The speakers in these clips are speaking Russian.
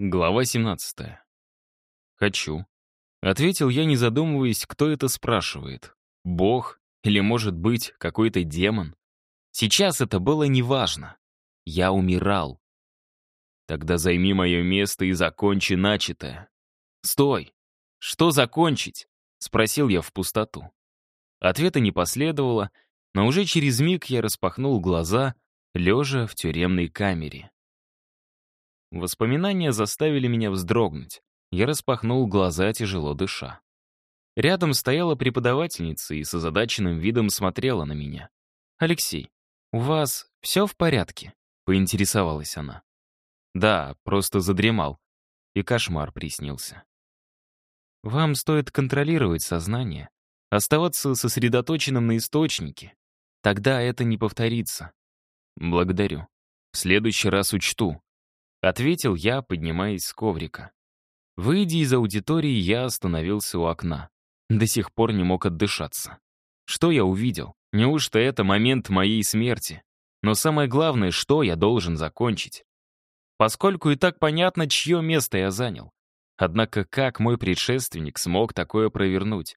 Глава 17. «Хочу». Ответил я, не задумываясь, кто это спрашивает. Бог или, может быть, какой-то демон? Сейчас это было неважно. Я умирал. Тогда займи мое место и закончи начатое. «Стой! Что закончить?» — спросил я в пустоту. Ответа не последовало, но уже через миг я распахнул глаза, лежа в тюремной камере. Воспоминания заставили меня вздрогнуть. Я распахнул глаза, тяжело дыша. Рядом стояла преподавательница и с озадаченным видом смотрела на меня. «Алексей, у вас все в порядке?» — поинтересовалась она. «Да, просто задремал. И кошмар приснился». «Вам стоит контролировать сознание, оставаться сосредоточенным на источнике. Тогда это не повторится». «Благодарю. В следующий раз учту», — ответил я, поднимаясь с коврика. Выйдя из аудитории, я остановился у окна. До сих пор не мог отдышаться. Что я увидел? Неужто это момент моей смерти? Но самое главное, что я должен закончить? Поскольку и так понятно, чье место я занял. Однако как мой предшественник смог такое провернуть?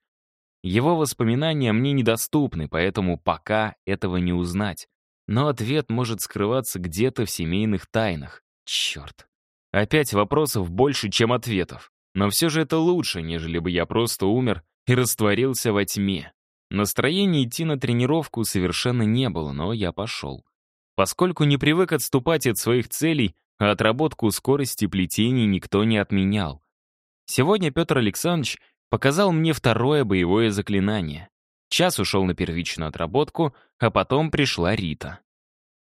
Его воспоминания мне недоступны, поэтому пока этого не узнать. Но ответ может скрываться где-то в семейных тайнах. Черт. Опять вопросов больше, чем ответов. Но все же это лучше, нежели бы я просто умер и растворился во тьме. Настроения идти на тренировку совершенно не было, но я пошел. Поскольку не привык отступать от своих целей, а отработку скорости плетений никто не отменял. Сегодня Петр Александрович показал мне второе боевое заклинание. Час ушел на первичную отработку, а потом пришла Рита.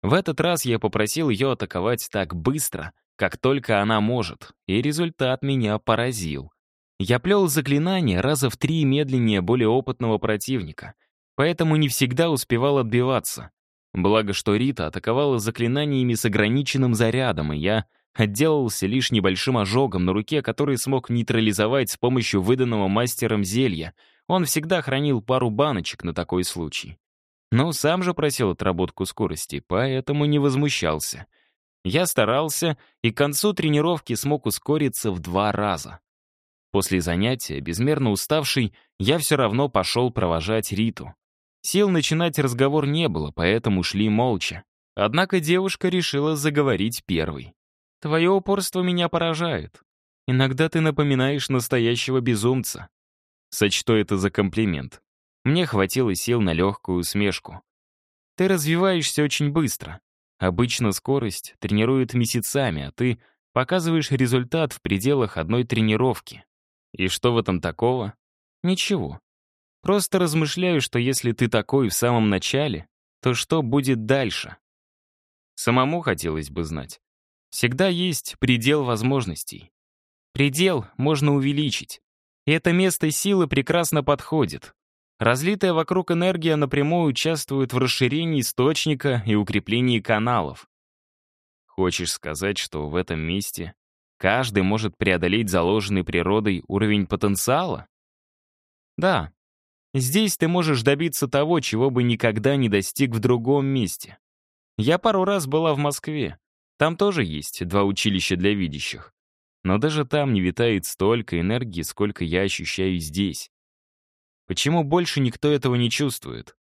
В этот раз я попросил ее атаковать так быстро, как только она может, и результат меня поразил. Я плел заклинание раза в три медленнее более опытного противника, поэтому не всегда успевал отбиваться. Благо, что Рита атаковала заклинаниями с ограниченным зарядом, и я отделался лишь небольшим ожогом на руке, который смог нейтрализовать с помощью выданного мастером зелья. Он всегда хранил пару баночек на такой случай. Но сам же просил отработку скорости, поэтому не возмущался. Я старался и к концу тренировки смог ускориться в два раза. После занятия, безмерно уставший, я все равно пошел провожать Риту. Сил начинать разговор не было, поэтому шли молча. Однако девушка решила заговорить первой. «Твое упорство меня поражает. Иногда ты напоминаешь настоящего безумца». Сочту это за комплимент. Мне хватило сил на легкую усмешку. Ты развиваешься очень быстро. Обычно скорость тренируют месяцами, а ты показываешь результат в пределах одной тренировки. И что в этом такого? Ничего. Просто размышляю, что если ты такой в самом начале, то что будет дальше? Самому хотелось бы знать. Всегда есть предел возможностей. Предел можно увеличить. И это место силы прекрасно подходит. Разлитая вокруг энергия напрямую участвует в расширении источника и укреплении каналов. Хочешь сказать, что в этом месте каждый может преодолеть заложенный природой уровень потенциала? Да. Здесь ты можешь добиться того, чего бы никогда не достиг в другом месте. Я пару раз была в Москве. Там тоже есть два училища для видящих. Но даже там не витает столько энергии, сколько я ощущаю здесь. Почему больше никто этого не чувствует?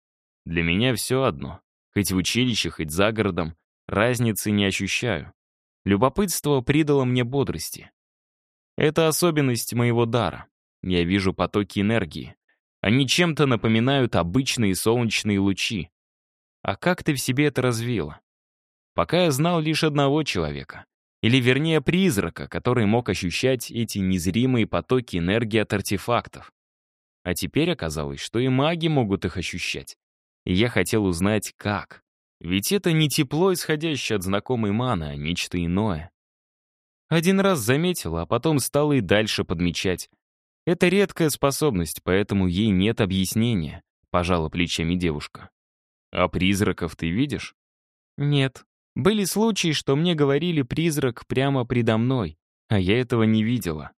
Для меня все одно. Хоть в училище, хоть за городом, разницы не ощущаю. Любопытство придало мне бодрости. Это особенность моего дара. Я вижу потоки энергии. Они чем-то напоминают обычные солнечные лучи. А как ты в себе это развила? Пока я знал лишь одного человека. Или вернее призрака, который мог ощущать эти незримые потоки энергии от артефактов. А теперь оказалось, что и маги могут их ощущать. И я хотел узнать, как. Ведь это не тепло, исходящее от знакомой маны, а нечто иное. Один раз заметила, а потом стала и дальше подмечать. Это редкая способность, поэтому ей нет объяснения, пожала плечами девушка. А призраков ты видишь? Нет. Были случаи, что мне говорили призрак прямо предо мной, а я этого не видела.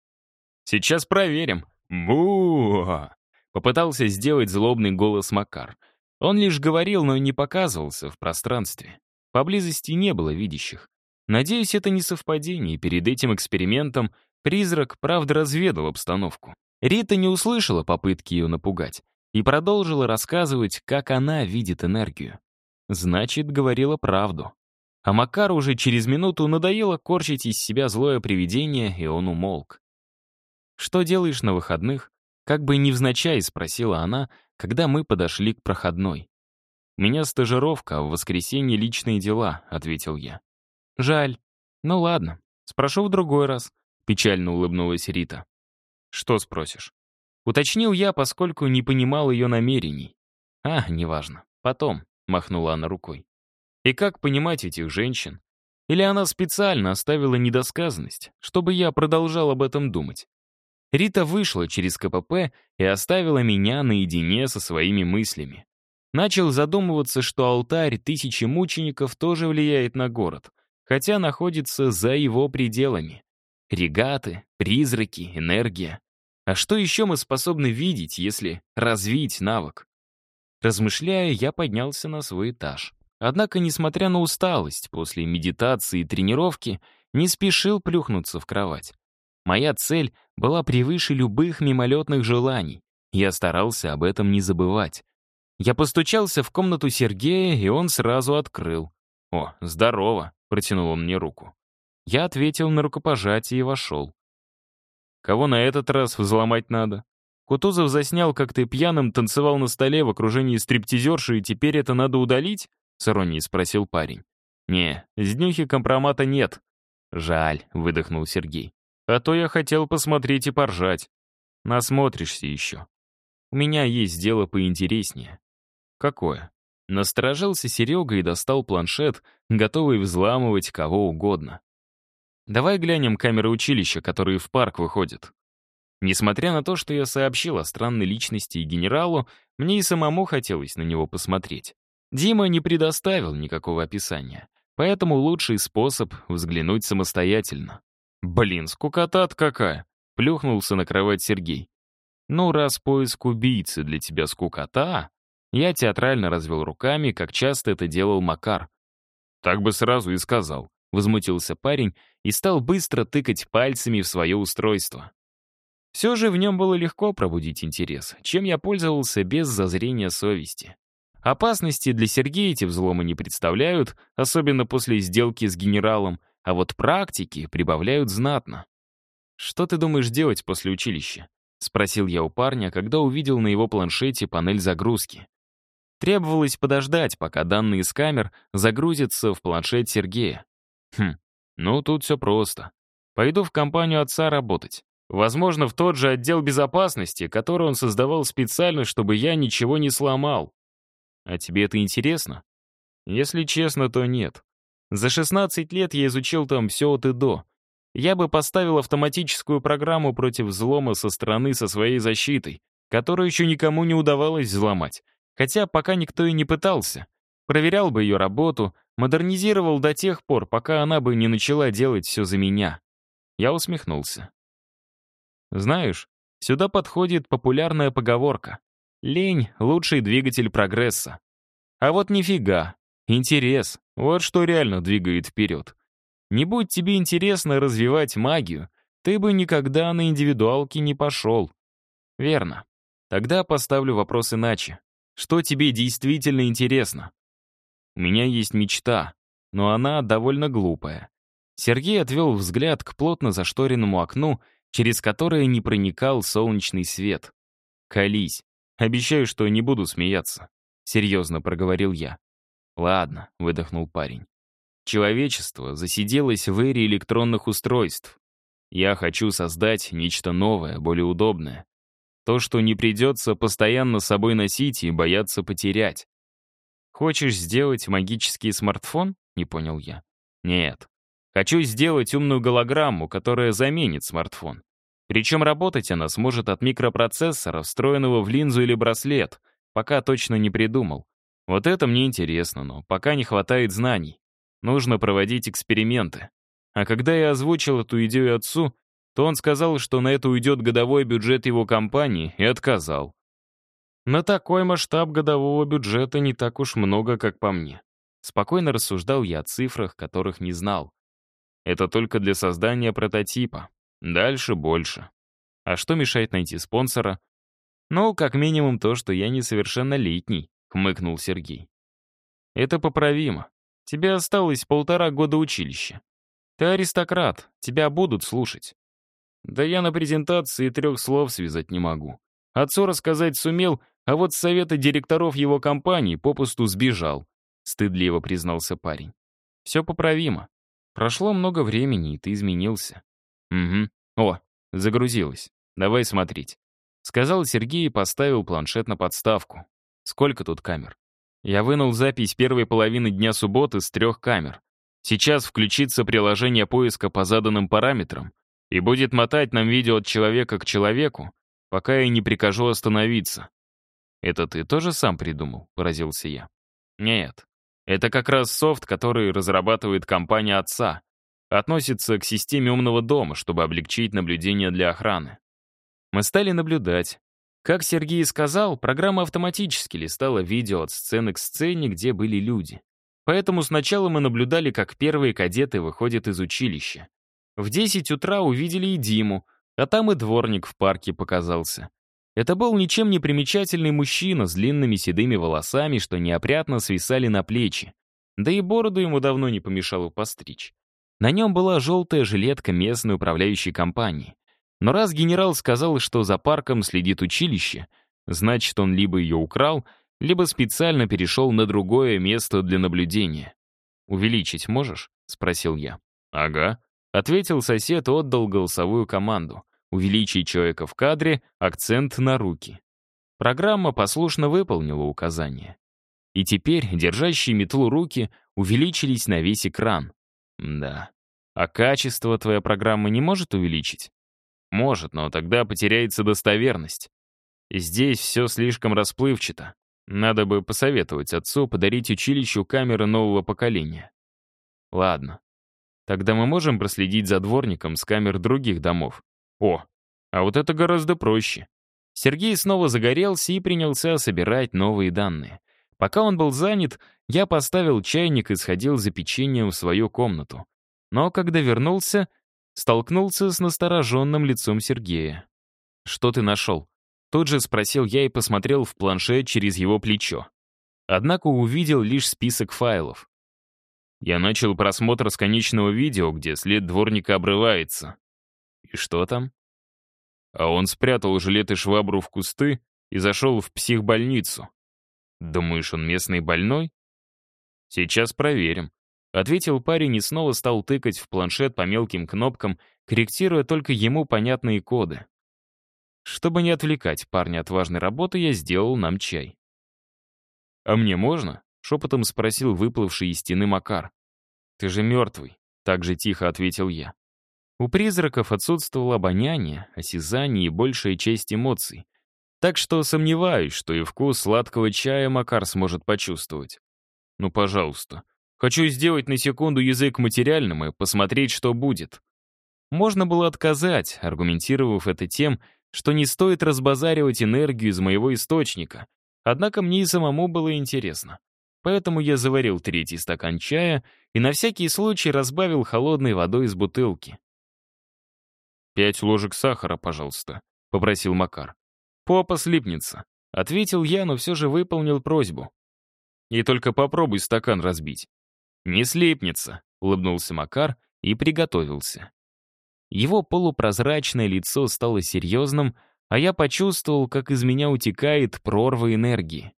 Сейчас проверим. Бу! Попытался сделать злобный голос Макар. Он лишь говорил, но не показывался в пространстве. Поблизости не было видящих. Надеюсь, это не совпадение, и перед этим экспериментом призрак правда разведал обстановку. Рита не услышала попытки ее напугать и продолжила рассказывать, как она видит энергию. Значит, говорила правду. А Макару уже через минуту надоело корчить из себя злое привидение, и он умолк. «Что делаешь на выходных?» Как бы невзначай спросила она, когда мы подошли к проходной. «У меня стажировка, а в воскресенье личные дела», — ответил я. «Жаль. Ну ладно, спрошу в другой раз», — печально улыбнулась Рита. «Что спросишь?» Уточнил я, поскольку не понимал ее намерений. «А, неважно. Потом», — махнула она рукой. «И как понимать этих женщин? Или она специально оставила недосказанность, чтобы я продолжал об этом думать? Рита вышла через КПП и оставила меня наедине со своими мыслями. Начал задумываться, что алтарь тысячи мучеников тоже влияет на город, хотя находится за его пределами. Регаты, призраки, энергия. А что еще мы способны видеть, если развить навык? Размышляя, я поднялся на свой этаж. Однако, несмотря на усталость после медитации и тренировки, не спешил плюхнуться в кровать. Моя цель была превыше любых мимолетных желаний. Я старался об этом не забывать. Я постучался в комнату Сергея, и он сразу открыл. «О, здорово!» — протянул он мне руку. Я ответил на рукопожатие и вошел. «Кого на этот раз взломать надо?» Кутузов заснял, как ты пьяным танцевал на столе в окружении стриптизерши, и теперь это надо удалить?» — с иронией спросил парень. «Не, с днюхи компромата нет». «Жаль», — выдохнул Сергей. А то я хотел посмотреть и поржать. Насмотришься еще. У меня есть дело поинтереснее. Какое? Насторожился Серега и достал планшет, готовый взламывать кого угодно. Давай глянем камеры училища, которые в парк выходят. Несмотря на то, что я сообщил о странной личности и генералу, мне и самому хотелось на него посмотреть. Дима не предоставил никакого описания, поэтому лучший способ — взглянуть самостоятельно. «Блин, скукота какая!» — плюхнулся на кровать Сергей. «Ну, раз поиск убийцы для тебя скукота...» Я театрально развел руками, как часто это делал Макар. «Так бы сразу и сказал», — возмутился парень и стал быстро тыкать пальцами в свое устройство. Все же в нем было легко пробудить интерес, чем я пользовался без зазрения совести. Опасности для Сергея эти взломы не представляют, особенно после сделки с генералом, а вот практики прибавляют знатно. «Что ты думаешь делать после училища?» — спросил я у парня, когда увидел на его планшете панель загрузки. Требовалось подождать, пока данные с камер загрузятся в планшет Сергея. Хм, ну тут все просто. Пойду в компанию отца работать. Возможно, в тот же отдел безопасности, который он создавал специально, чтобы я ничего не сломал. А тебе это интересно? Если честно, то нет. За 16 лет я изучил там все от и до. Я бы поставил автоматическую программу против взлома со стороны со своей защитой, которую еще никому не удавалось взломать, хотя пока никто и не пытался. Проверял бы ее работу, модернизировал до тех пор, пока она бы не начала делать все за меня. Я усмехнулся. Знаешь, сюда подходит популярная поговорка. Лень — лучший двигатель прогресса. А вот нифига, Интерес — вот что реально двигает вперед. Не будь тебе интересно развивать магию, ты бы никогда на индивидуалки не пошел. Верно. Тогда поставлю вопрос иначе. Что тебе действительно интересно? У меня есть мечта, но она довольно глупая. Сергей отвел взгляд к плотно зашторенному окну, через которое не проникал солнечный свет. «Колись. Обещаю, что не буду смеяться», — серьезно проговорил я. «Ладно», — выдохнул парень. «Человечество засиделось в эре электронных устройств. Я хочу создать нечто новое, более удобное. То, что не придется постоянно с собой носить и бояться потерять. Хочешь сделать магический смартфон? Не понял я. Нет. Хочу сделать умную голограмму, которая заменит смартфон. Причем работать она сможет от микропроцессора, встроенного в линзу или браслет. Пока точно не придумал. Вот это мне интересно, но пока не хватает знаний. Нужно проводить эксперименты. А когда я озвучил эту идею отцу, то он сказал, что на это уйдет годовой бюджет его компании, и отказал. На такой масштаб годового бюджета не так уж много, как по мне. Спокойно рассуждал я о цифрах, которых не знал. Это только для создания прототипа. Дальше больше. А что мешает найти спонсора? Ну, как минимум то, что я несовершеннолетний, хмыкнул Сергей. Это поправимо. Тебе осталось полтора года училища. Ты аристократ, тебя будут слушать. Да я на презентации трех слов связать не могу. Отцу рассказать сумел, а вот с совета директоров его компании попусту сбежал. Стыдливо признался парень. Все поправимо. Прошло много времени, и ты изменился. Угу. О, загрузилось. Давай смотреть. Сказал Сергей и поставил планшет на подставку. Сколько тут камер? Я вынул запись первой половины дня субботы с трех камер. Сейчас включится приложение поиска по заданным параметрам и будет мотать нам видео от человека к человеку, пока я не прикажу остановиться. «Это ты тоже сам придумал?» — поразился я. «Нет. Это как раз софт, который разрабатывает компания отца. Относится к системе умного дома, чтобы облегчить наблюдение для охраны. Мы стали наблюдать. Как Сергей сказал, программа автоматически листала видео от сцены к сцене, где были люди. Поэтому сначала мы наблюдали, как первые кадеты выходят из училища. В 10 утра увидели и Диму, а там и дворник в парке показался. Это был ничем не примечательный мужчина с длинными седыми волосами, что неопрятно свисали на плечи. Да и бороду ему давно не помешало постричь. На нем была желтая жилетка местной управляющей компании. Но раз генерал сказал, что за парком следит училище, значит, он либо ее украл, либо специально перешел на другое место для наблюдения. «Увеличить можешь?» — спросил я. «Ага», — ответил сосед и отдал голосовую команду. «Увеличить человека в кадре, акцент на руки». Программа послушно выполнила указание. И теперь держащие метлу руки увеличились на весь экран. Да. А качество твоя программа не может увеличить? Может, но тогда потеряется достоверность. Здесь все слишком расплывчато. Надо бы посоветовать отцу подарить училищу камеры нового поколения. Ладно. Тогда мы можем проследить за дворником с камер других домов. О, а вот это гораздо проще. Сергей снова загорелся и принялся собирать новые данные. Пока он был занят, я поставил чайник и сходил за печеньем в свою комнату. Но когда вернулся, столкнулся с настороженным лицом Сергея. «Что ты нашел?» Тут же спросил я и посмотрел в планшет через его плечо. Однако увидел лишь список файлов. Я начал просмотр сконечного видео, где след дворника обрывается. И что там? А он спрятал жилет и швабру в кусты и зашел в психбольницу. Думаешь, он местный больной? Сейчас проверим. Ответил парень и снова стал тыкать в планшет по мелким кнопкам, корректируя только ему понятные коды. Чтобы не отвлекать парня от важной работы, я сделал нам чай. «А мне можно?» — шепотом спросил выплывший из стены Макар. «Ты же мертвый», — так же тихо ответил я. У призраков отсутствовало обоняние, осязание и большая часть эмоций. Так что сомневаюсь, что и вкус сладкого чая Макар сможет почувствовать. Ну, пожалуйста. Хочу сделать на секунду язык материальным и посмотреть, что будет. Можно было отказать, аргументировав это тем, что не стоит разбазаривать энергию из моего источника. Однако мне и самому было интересно. Поэтому я заварил третий стакан чая и на всякий случай разбавил холодной водой из бутылки. «Пять ложек сахара, пожалуйста», — попросил Макар. «Попа слипнется», — ответил я, но все же выполнил просьбу. «И только попробуй стакан разбить». «Не слипнется», — улыбнулся Макар и приготовился. Его полупрозрачное лицо стало серьезным, а я почувствовал, как из меня утекает прорва энергии.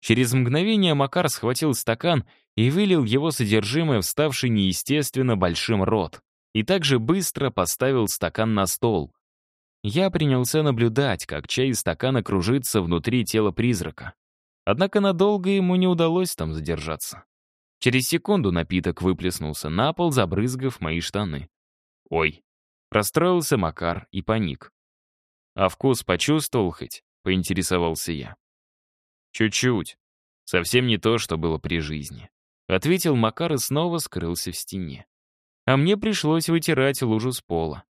Через мгновение Макар схватил стакан и вылил его содержимое в ставший неестественно большим рот, и также быстро поставил стакан на стол. Я принялся наблюдать, как чай из стакана кружится внутри тела призрака. Однако надолго ему не удалось там задержаться. Через секунду напиток выплеснулся на пол, забрызгав мои штаны. «Ой!» — расстроился Макар и паник. «А вкус почувствовал хоть?» — поинтересовался я. «Чуть-чуть. Совсем не то, что было при жизни», — ответил Макар и снова скрылся в стене. А мне пришлось вытирать лужу с пола.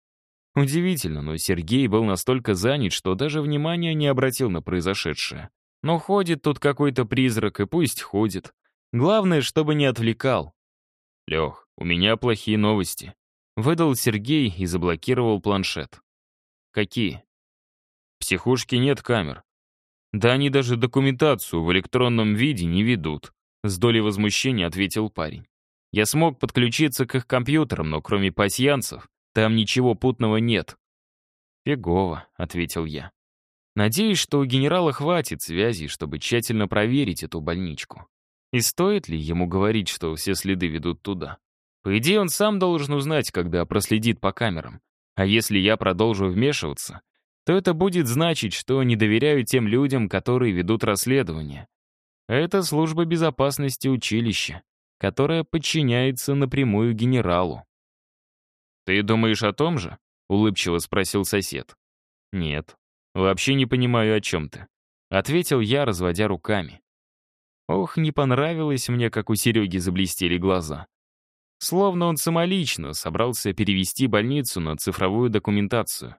Удивительно, но Сергей был настолько занят, что даже внимания не обратил на произошедшее. Но ходит тут какой-то призрак, и пусть ходит. Главное, чтобы не отвлекал. Лех, «У меня плохие новости», — выдал Сергей и заблокировал планшет. «Какие?» «В психушке нет камер. Да они даже документацию в электронном виде не ведут», — с долей возмущения ответил парень. «Я смог подключиться к их компьютерам, но кроме пасьянцев там ничего путного нет». «Фигово», — ответил я. «Надеюсь, что у генерала хватит связей, чтобы тщательно проверить эту больничку. И стоит ли ему говорить, что все следы ведут туда? По идее, он сам должен узнать, когда проследит по камерам. А если я продолжу вмешиваться, то это будет значить, что не доверяю тем людям, которые ведут расследование. Это служба безопасности училища, которая подчиняется напрямую генералу. «Ты думаешь о том же?» — улыбчиво спросил сосед. «Нет, вообще не понимаю, о чем ты», — ответил я, разводя руками. Ох, не понравилось мне, как у Сереги заблестели глаза. Словно он самолично собрался перевести больницу на цифровую документацию.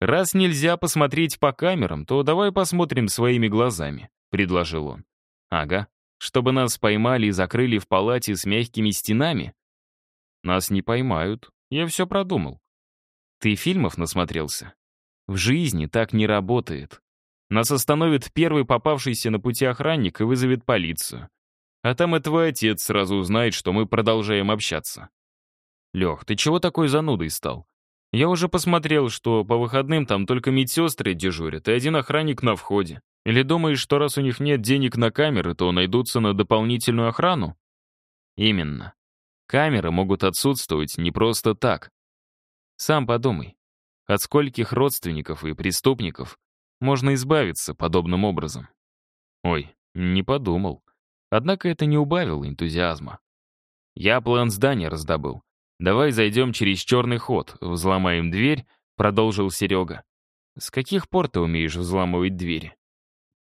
«Раз нельзя посмотреть по камерам, то давай посмотрим своими глазами», — предложил он. «Ага, чтобы нас поймали и закрыли в палате с мягкими стенами?» «Нас не поймают, я все продумал». «Ты фильмов насмотрелся?» «В жизни так не работает. Нас остановит первый попавшийся на пути охранник и вызовет полицию. А там и твой отец сразу узнает, что мы продолжаем общаться. Лех, ты чего такой занудой стал? Я уже посмотрел, что по выходным там только медсестры дежурят и один охранник на входе. Или думаешь, что раз у них нет денег на камеры, то найдутся на дополнительную охрану? Именно. Камеры могут отсутствовать не просто так. Сам подумай, от скольких родственников и преступников можно избавиться подобным образом? Ой, не подумал. Однако это не убавило энтузиазма. Я план здания раздобыл. Давай зайдем через черный ход, взломаем дверь, продолжил Серега. С каких пор ты умеешь взламывать двери?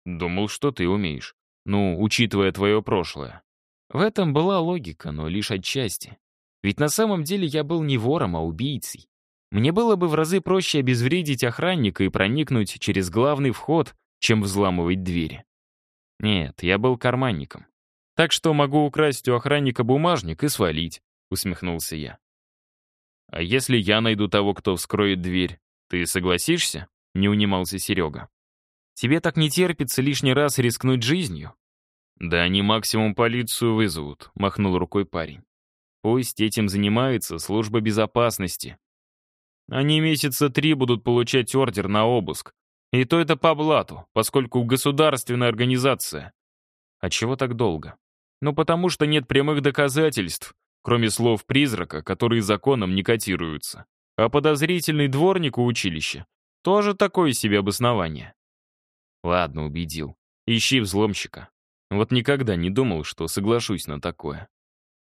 Думал, что ты умеешь. Ну, учитывая твое прошлое. В этом была логика, но лишь отчасти. Ведь на самом деле я был не вором, а убийцей. Мне было бы в разы проще обезвредить охранника и проникнуть через главный вход, чем взламывать двери. Нет, я был карманником. Так что могу украсть у охранника бумажник и свалить», — усмехнулся я. «А если я найду того, кто вскроет дверь, ты согласишься?» — не унимался Серега. «Тебе так не терпится лишний раз рискнуть жизнью?» «Да они максимум полицию вызовут», — махнул рукой парень. «Пусть этим занимается служба безопасности. Они месяца три будут получать ордер на обыск. И то это по блату, поскольку государственная организация. А чего так долго? Ну потому что нет прямых доказательств, кроме слов призрака, которые законом не котируются. А подозрительный дворник у училища тоже такое себе обоснование. Ладно, убедил. Ищи взломщика. Вот никогда не думал, что соглашусь на такое.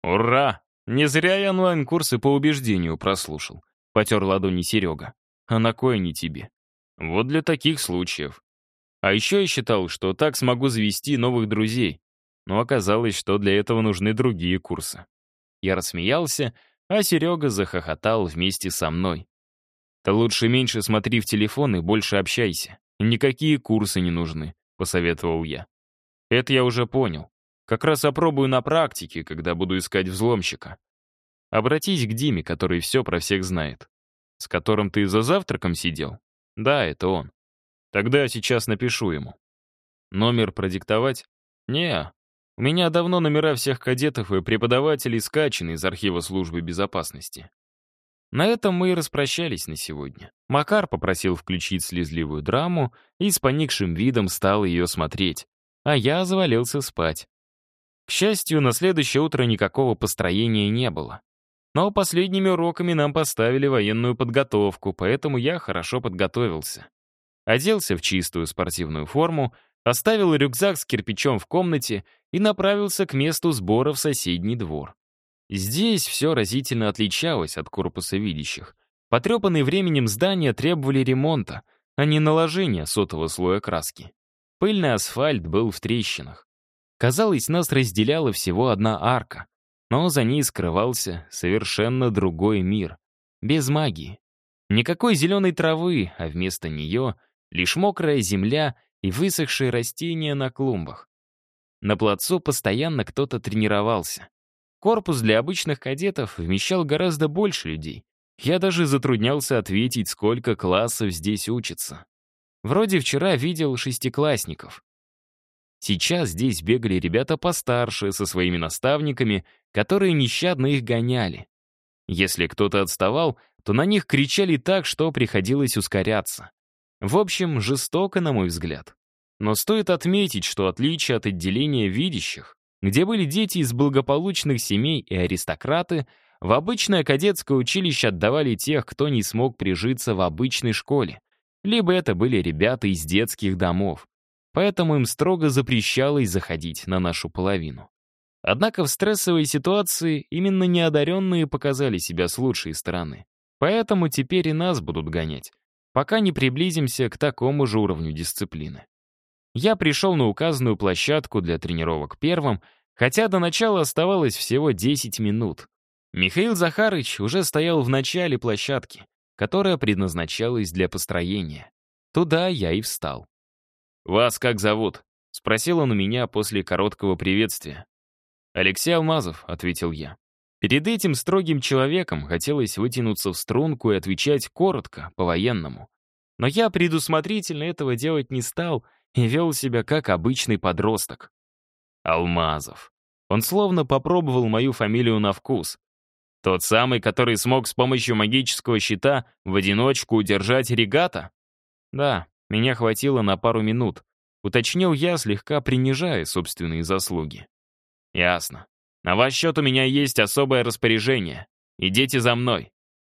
Ура! Не зря я онлайн-курсы по убеждению прослушал. Потер ладони Серега. А на кое не тебе? Вот для таких случаев. А еще я считал, что так смогу завести новых друзей, но оказалось, что для этого нужны другие курсы. Я рассмеялся, а Серега захохотал вместе со мной. «Ты лучше меньше смотри в телефон и больше общайся. Никакие курсы не нужны», — посоветовал я. «Это я уже понял. Как раз опробую на практике, когда буду искать взломщика. Обратись к Диме, который все про всех знает. С которым ты за завтраком сидел? Да, это он. Тогда сейчас напишу ему. Номер продиктовать? Не, у меня давно номера всех кадетов и преподавателей скачаны из архива службы безопасности. На этом мы и распрощались на сегодня. Макар попросил включить слезливую драму и с поникшим видом стал ее смотреть, а я завалился спать. К счастью, на следующее утро никакого построения не было. Но последними уроками нам поставили военную подготовку, поэтому я хорошо подготовился. Оделся в чистую спортивную форму, оставил рюкзак с кирпичом в комнате и направился к месту сбора в соседний двор. Здесь все разительно отличалось от корпуса видящих. Потрепанные временем здания требовали ремонта, а не наложения сотого слоя краски. Пыльный асфальт был в трещинах. Казалось, нас разделяла всего одна арка, но за ней скрывался совершенно другой мир, без магии. Никакой зеленой травы, а вместо нее лишь мокрая земля и высохшие растения на клумбах. На плацу постоянно кто-то тренировался. Корпус для обычных кадетов вмещал гораздо больше людей. Я даже затруднялся ответить, сколько классов здесь учатся. Вроде вчера видел шестиклассников. Сейчас здесь бегали ребята постарше, со своими наставниками, которые нещадно их гоняли. Если кто-то отставал, то на них кричали так, что приходилось ускоряться. В общем, жестоко, на мой взгляд. Но стоит отметить, что отличие от отделения видящих, где были дети из благополучных семей и аристократы, в обычное кадетское училище отдавали тех, кто не смог прижиться в обычной школе. Либо это были ребята из детских домов. Поэтому им строго запрещалось заходить на нашу половину. Однако в стрессовой ситуации именно неодаренные показали себя с лучшей стороны. Поэтому теперь и нас будут гонять, пока не приблизимся к такому же уровню дисциплины. Я пришел на указанную площадку для тренировок первым, хотя до начала оставалось всего 10 минут. Михаил Захарыч уже стоял в начале площадки, которая предназначалась для построения. Туда я и встал. «Вас как зовут?» — спросил он у меня после короткого приветствия. «Алексей Алмазов», — ответил я. Перед этим строгим человеком хотелось вытянуться в струнку и отвечать коротко, по-военному. Но я предусмотрительно этого делать не стал и вел себя как обычный подросток. Алмазов. Он словно попробовал мою фамилию на вкус. Тот самый, который смог с помощью магического щита в одиночку удержать регата? Да, меня хватило на пару минут. Уточнил я, слегка принижая собственные заслуги. «Ясно. На ваш счет у меня есть особое распоряжение. Идите за мной».